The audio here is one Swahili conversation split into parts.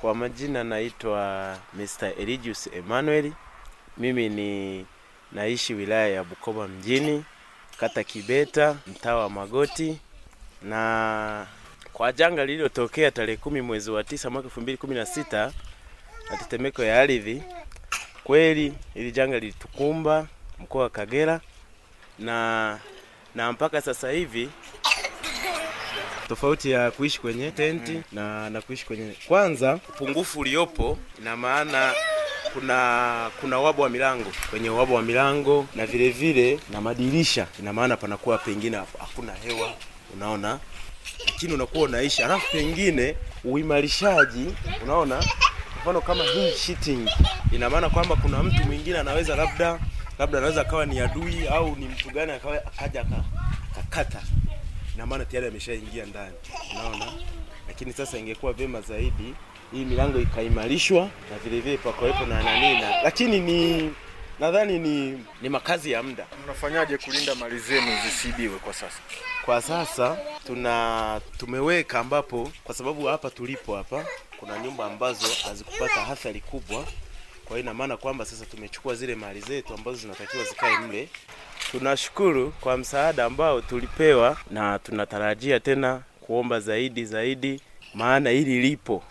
Kwa majina naitwa Mr. Eligius Emmanuel. Mimi ni naishi wilaya ya Bukoba mjini, kata Kibeta, mtaa wa Magoti, na kwa janga lililotokea tarehe kumi mwezi wa tisa mwaka 2016 na tetemeko ya ardhi, kweli ili janga lilitukumba mkoa wa Kagera na na mpaka sasa hivi tofauti ya kuishi kwenye tenti mm. na, na kuishi kwenye kwanza, upungufu uliopo ina maana kuna kuna wabu wa milango. kwenye wabu wa milango na vile vile na madirisha, ina maana panakuwa pengine hakuna hewa, unaona, lakini unakuwa unaishi, alafu pengine uimarishaji, unaona, mfano kama hii sheeting, ina maana kwamba kuna mtu mwingine anaweza labda labda anaweza akawa ni adui au ni mtu gani akaja akakata ina maana tayari ameshaingia ndani, unaona. Lakini sasa ingekuwa vyema zaidi hii milango ikaimarishwa na vile vile pakawepo na nanina, lakini ni nadhani ni ni makazi ya muda. Mnafanyaje kulinda mali zenu zisiibiwe kwa sasa? Kwa sasa tuna tumeweka ambapo, kwa sababu hapa tulipo hapa kuna nyumba ambazo hazikupata athari kubwa, kwa hiyo ina maana kwamba sasa tumechukua zile mali zetu ambazo zinatakiwa zikae mle Tunashukuru kwa msaada ambao tulipewa na tunatarajia tena kuomba zaidi zaidi, maana hili lipo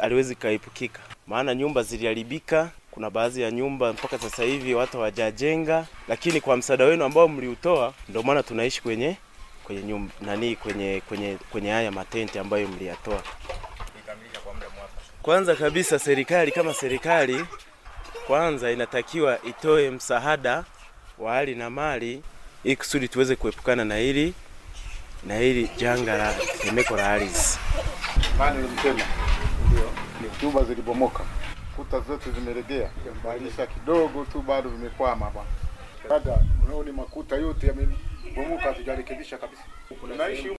aliwezi kaepukika, maana nyumba ziliharibika. Kuna baadhi ya nyumba mpaka sasa hivi watu hawajajenga, lakini kwa msaada wenu ambao mliutoa, ndio maana tunaishi kwenye kwenye nyumba nani, kwenye kwenye kwenye haya matenti ambayo mliyatoa. Kwanza kabisa, serikali kama serikali, kwanza inatakiwa itoe msaada wa hali na mali ili kusudi tuweze kuepukana na hili na hili janga la tetemeko la ardhi. Nyumba zilibomoka, kuta zote zimelegea, badilisha kidogo tu bado vimekwama bwana. Dada, unaona makuta yote yamebomoka, hatujarekebisha kabisa. Unaishi